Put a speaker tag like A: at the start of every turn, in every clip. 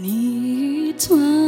A: 你 twine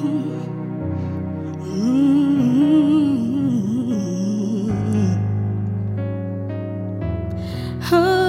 A: Mm-hmm. Oh.